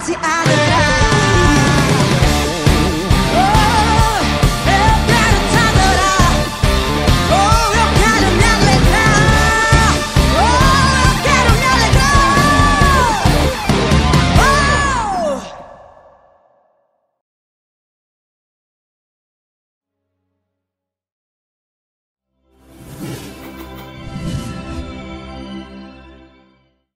to I